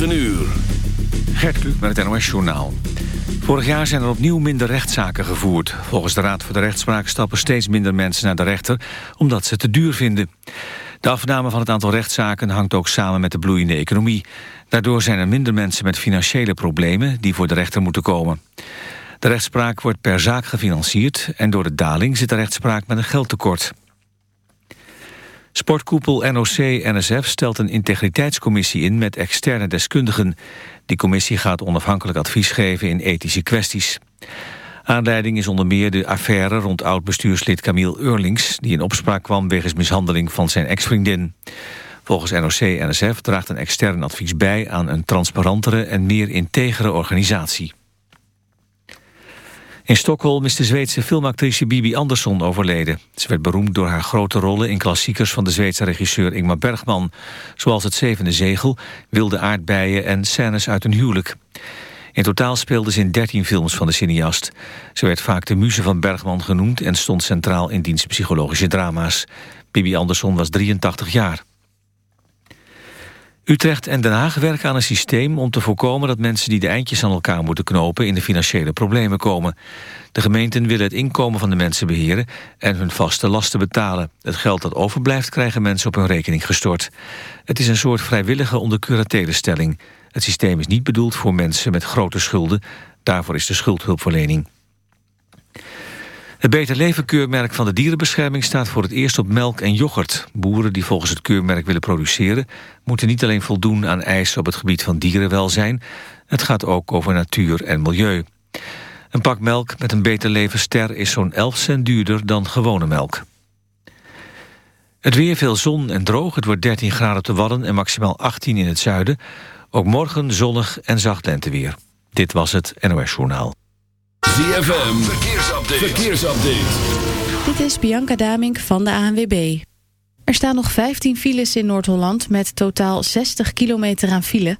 9 uur. Gert Kluk met het NOS Journaal. Vorig jaar zijn er opnieuw minder rechtszaken gevoerd. Volgens de Raad voor de Rechtspraak stappen steeds minder mensen naar de rechter... omdat ze te duur vinden. De afname van het aantal rechtszaken hangt ook samen met de bloeiende economie. Daardoor zijn er minder mensen met financiële problemen... die voor de rechter moeten komen. De rechtspraak wordt per zaak gefinancierd... en door de daling zit de rechtspraak met een geldtekort. Sportkoepel NOC-NSF stelt een integriteitscommissie in met externe deskundigen. Die commissie gaat onafhankelijk advies geven in ethische kwesties. Aanleiding is onder meer de affaire rond oud-bestuurslid Camille Eurlings... die in opspraak kwam wegens mishandeling van zijn ex-vriendin. Volgens NOC-NSF draagt een extern advies bij aan een transparantere en meer integere organisatie. In Stockholm is de Zweedse filmactrice Bibi Andersson overleden. Ze werd beroemd door haar grote rollen in klassiekers van de Zweedse regisseur Ingmar Bergman. Zoals Het Zevende Zegel, Wilde Aardbeien en Scènes uit een huwelijk. In totaal speelde ze in 13 films van de cineast. Ze werd vaak de muze van Bergman genoemd en stond centraal in diens psychologische drama's. Bibi Andersson was 83 jaar. Utrecht en Den Haag werken aan een systeem om te voorkomen dat mensen die de eindjes aan elkaar moeten knopen in de financiële problemen komen. De gemeenten willen het inkomen van de mensen beheren en hun vaste lasten betalen. Het geld dat overblijft krijgen mensen op hun rekening gestort. Het is een soort vrijwillige ondercuratele Het systeem is niet bedoeld voor mensen met grote schulden. Daarvoor is de schuldhulpverlening. Het Beter Leven keurmerk van de dierenbescherming staat voor het eerst op melk en yoghurt. Boeren die volgens het keurmerk willen produceren... moeten niet alleen voldoen aan eisen op het gebied van dierenwelzijn... het gaat ook over natuur en milieu. Een pak melk met een Beter Leven ster is zo'n 11 cent duurder dan gewone melk. Het weer veel zon en droog. Het wordt 13 graden te Wadden en maximaal 18 in het zuiden. Ook morgen zonnig en zacht lenteweer. Dit was het NOS Journaal. ZFM, verkeersupdate. verkeersupdate. Dit is Bianca Damink van de ANWB. Er staan nog 15 files in Noord-Holland met totaal 60 kilometer aan file.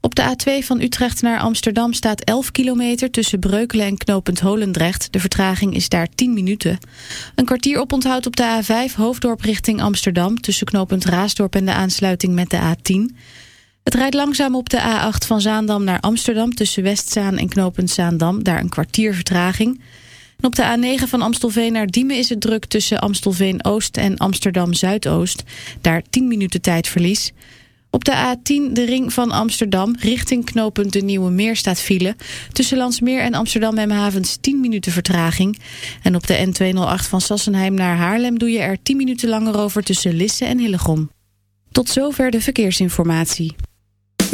Op de A2 van Utrecht naar Amsterdam staat 11 kilometer tussen Breukelen en knooppunt Holendrecht. De vertraging is daar 10 minuten. Een kwartier oponthoud op de A5 Hoofddorp richting Amsterdam... tussen knooppunt Raasdorp en de aansluiting met de A10... Het rijdt langzaam op de A8 van Zaandam naar Amsterdam... tussen Westzaan en knooppunt Zaandam, daar een kwartier vertraging. En op de A9 van Amstelveen naar Diemen is het druk... tussen Amstelveen-Oost en Amsterdam-Zuidoost. Daar 10 minuten tijdverlies. Op de A10 de ring van Amsterdam richting knooppunt de Nieuwe Meer staat file. Tussen Landsmeer en Amsterdam Havens 10 minuten vertraging. En op de N208 van Sassenheim naar Haarlem doe je er 10 minuten langer over tussen Lisse en Hillegom. Tot zover de verkeersinformatie.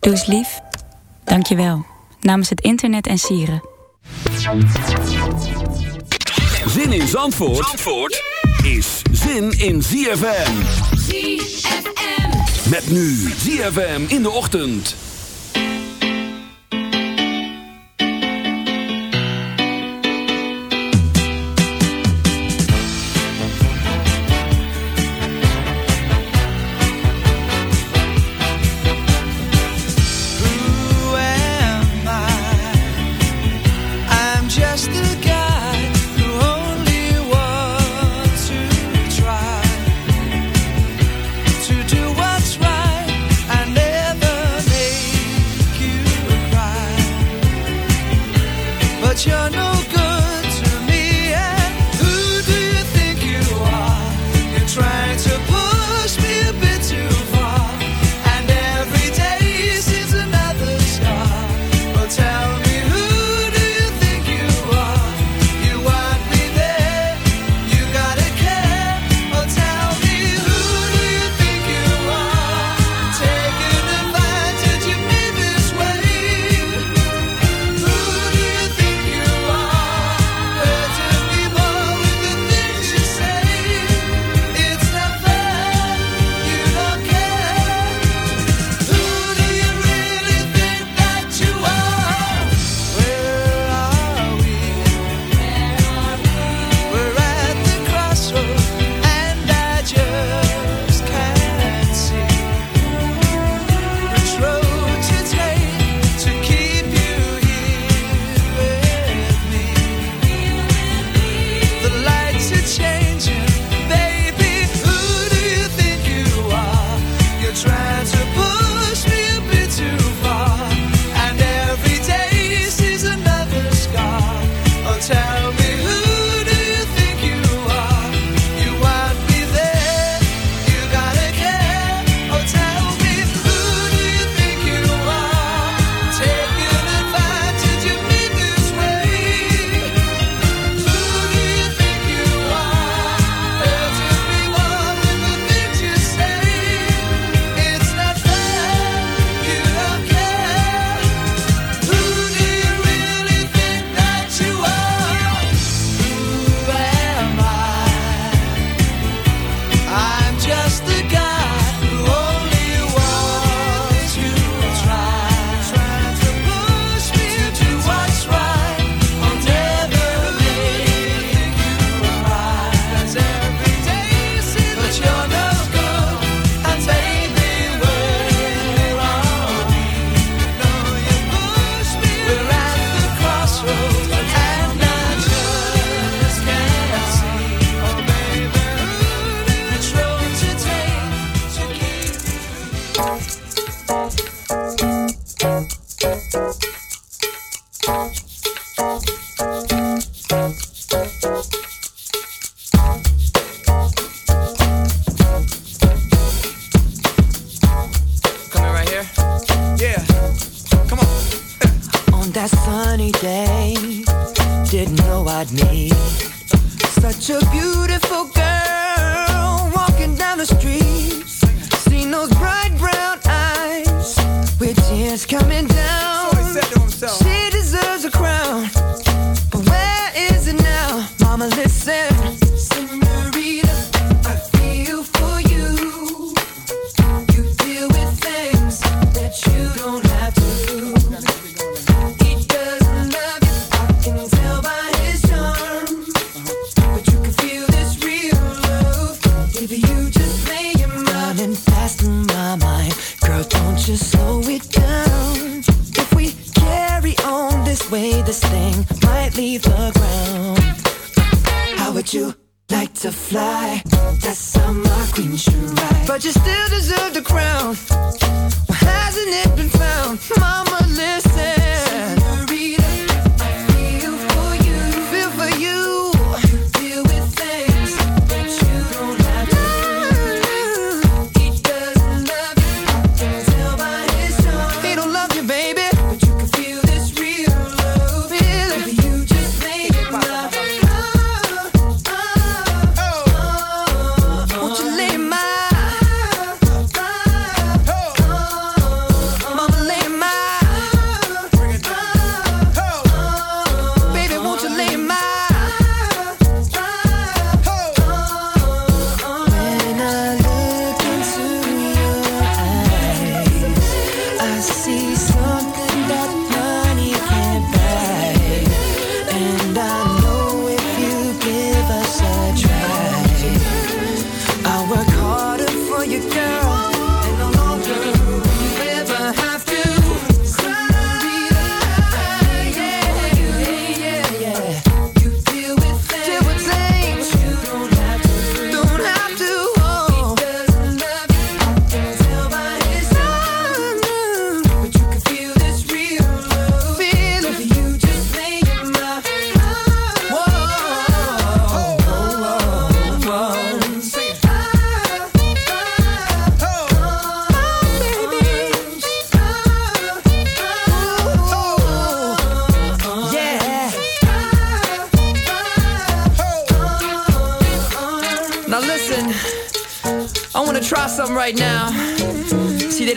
Doe eens lief. Dank je wel. Namens het internet en sieren. Zin in Zandvoort, Zandvoort is zin in ZFM. ZFM. Met nu ZFM in de ochtend.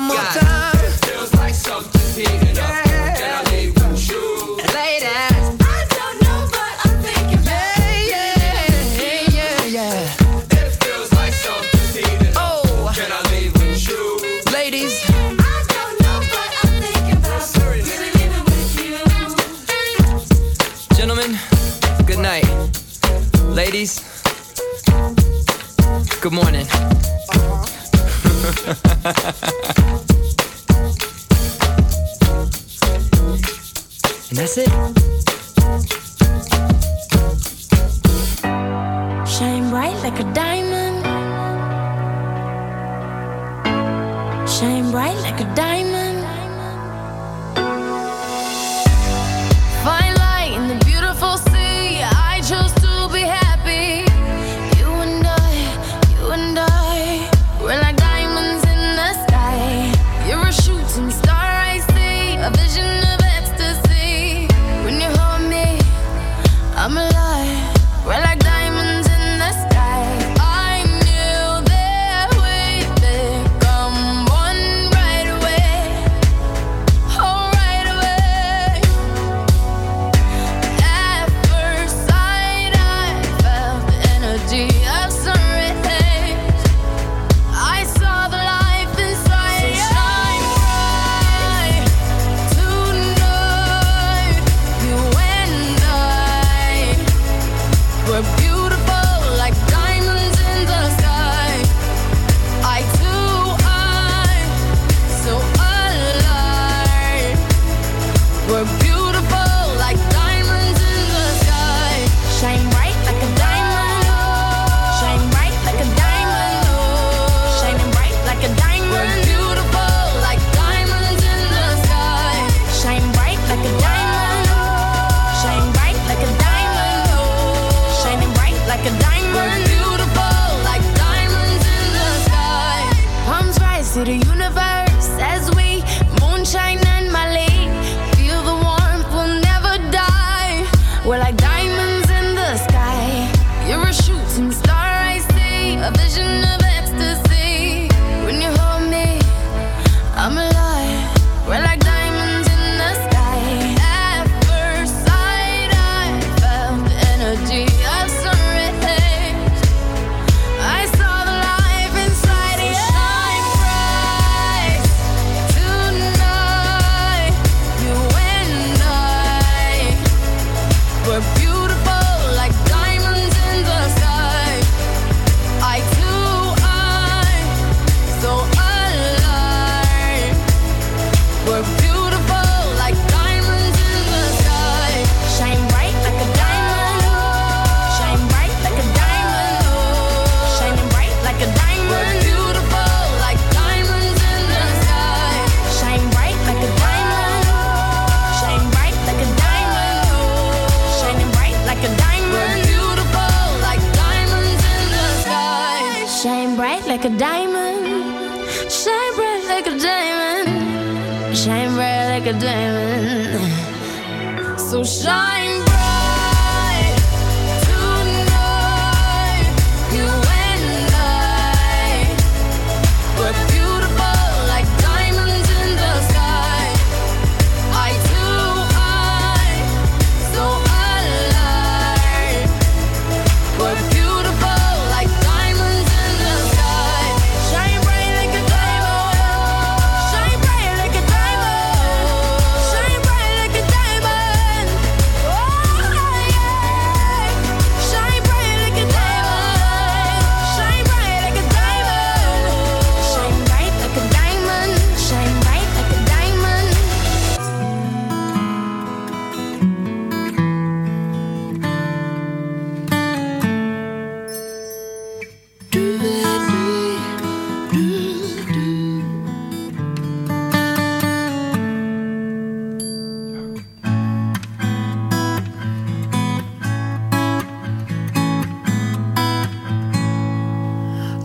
One more God. time. It feels like something's heating up. Yeah. Can I leave with you? Ladies. I don't know, but I'm thinking yeah, yeah, yeah, yeah. It feels like something's heating up. Oh. Can I leave with you? Ladies. I don't know, but I'm thinking about really leaving with you. Gentlemen, good night. Ladies, good morning. Uh-huh. and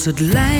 Als het lijkt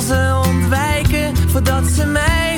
ze ontwijken voordat ze mij